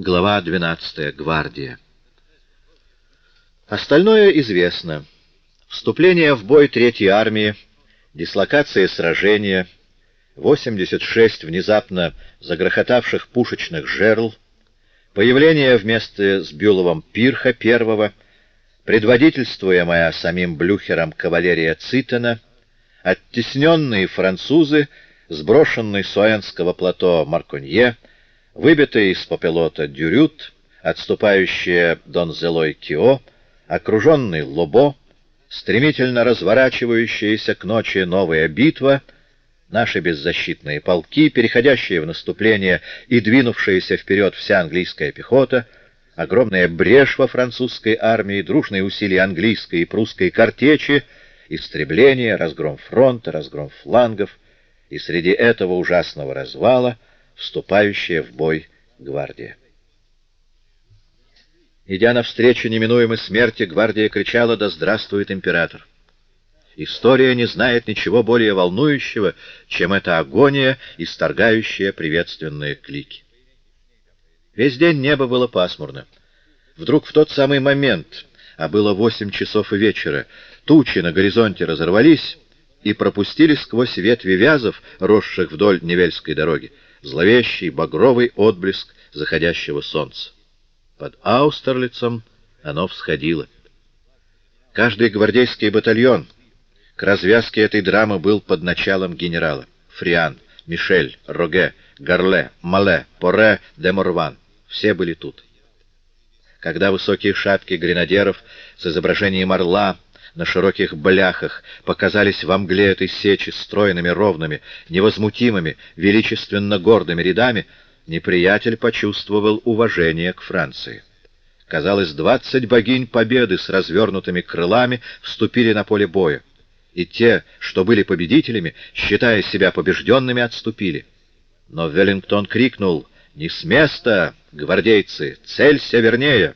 Глава 12. Гвардия. Остальное известно. Вступление в бой Третьей армии, дислокация сражения, 86 внезапно загрохотавших пушечных жерл, появление вместе с Бюловым Пирха первого, предводительствуемая самим Блюхером кавалерия Цитена, оттесненные французы, сброшенный с Уэнского плато Марконье, Выбитый из попелота Дюрют, отступающая Донзелой Кио, окруженный Лобо, стремительно разворачивающаяся к ночи новая битва, наши беззащитные полки, переходящие в наступление и двинувшаяся вперед вся английская пехота, огромная брешь во французской армии, дружные усилия английской и прусской картечи, истребление, разгром фронта, разгром флангов, и среди этого ужасного развала — вступающая в бой гвардия. Идя навстречу неминуемой смерти, гвардия кричала «Да здравствует император!». История не знает ничего более волнующего, чем эта агония, исторгающая приветственные клики. Весь день небо было пасмурно. Вдруг в тот самый момент, а было восемь часов вечера, тучи на горизонте разорвались и пропустили сквозь ветви вязов, росших вдоль Невельской дороги, зловещий багровый отблеск заходящего солнца. Под Аустерлицем оно всходило. Каждый гвардейский батальон к развязке этой драмы был под началом генерала. Фриан, Мишель, Роге, Гарле, Мале, Поре, де Морван. Все были тут. Когда высокие шапки гренадеров с изображением орла на широких бляхах показались во мгле этой сечи стройными, ровными, невозмутимыми, величественно гордыми рядами, неприятель почувствовал уважение к Франции. Казалось, двадцать богинь победы с развернутыми крылами вступили на поле боя, и те, что были победителями, считая себя побежденными, отступили. Но Веллингтон крикнул «Не с места, гвардейцы! Целься вернее!»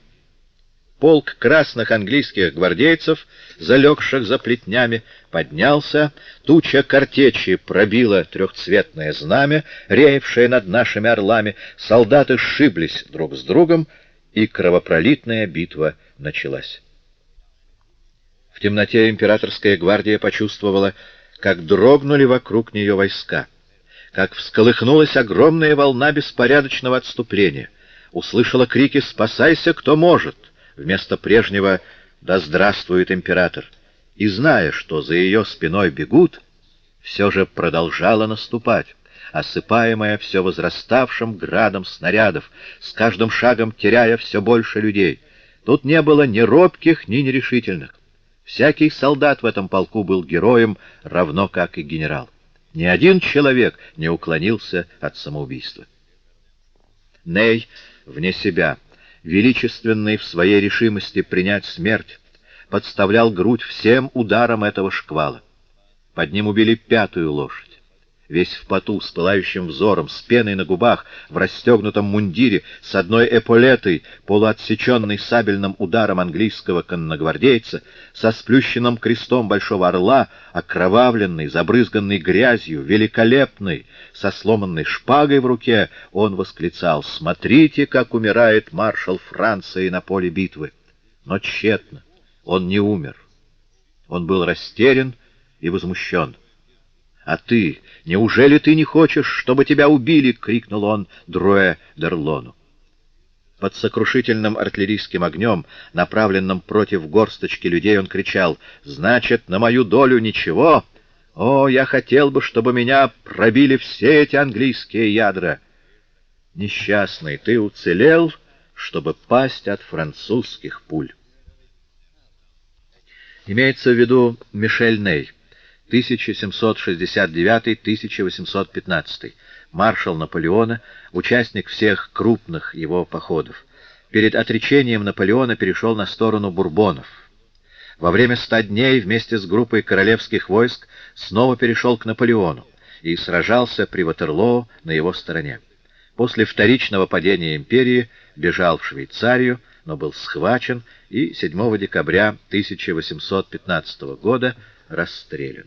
Полк красных английских гвардейцев, залегших за плетнями, поднялся, туча картечи пробила трехцветное знамя, реевшее над нашими орлами, солдаты сшиблись друг с другом, и кровопролитная битва началась. В темноте императорская гвардия почувствовала, как дрогнули вокруг нее войска, как всколыхнулась огромная волна беспорядочного отступления, услышала крики «Спасайся, кто может!» Вместо прежнего «Да здравствует император!» и, зная, что за ее спиной бегут, все же продолжала наступать, осыпаемая все возраставшим градом снарядов, с каждым шагом теряя все больше людей. Тут не было ни робких, ни нерешительных. Всякий солдат в этом полку был героем, равно как и генерал. Ни один человек не уклонился от самоубийства. Ней вне себя — величественный в своей решимости принять смерть, подставлял грудь всем ударам этого шквала. Под ним убили пятую лошадь. Весь в поту, с пылающим взором, с пеной на губах, в расстегнутом мундире, с одной эполетой, полуотсеченной сабельным ударом английского конногвардейца, со сплющенным крестом большого орла, окровавленный, забрызганный грязью, великолепный, со сломанной шпагой в руке, он восклицал «Смотрите, как умирает маршал Франции на поле битвы!» Но тщетно, он не умер. Он был растерян и возмущен. «А ты, неужели ты не хочешь, чтобы тебя убили?» — крикнул он Друэ Дерлону. Под сокрушительным артиллерийским огнем, направленным против горсточки людей, он кричал «Значит, на мою долю ничего? О, я хотел бы, чтобы меня пробили все эти английские ядра!» «Несчастный, ты уцелел, чтобы пасть от французских пуль». Имеется в виду Мишель Ней. 1769-1815, маршал Наполеона, участник всех крупных его походов. Перед отречением Наполеона перешел на сторону бурбонов. Во время ста дней вместе с группой королевских войск снова перешел к Наполеону и сражался при Ватерлоо на его стороне. После вторичного падения империи бежал в Швейцарию, но был схвачен и 7 декабря 1815 года расстрелян.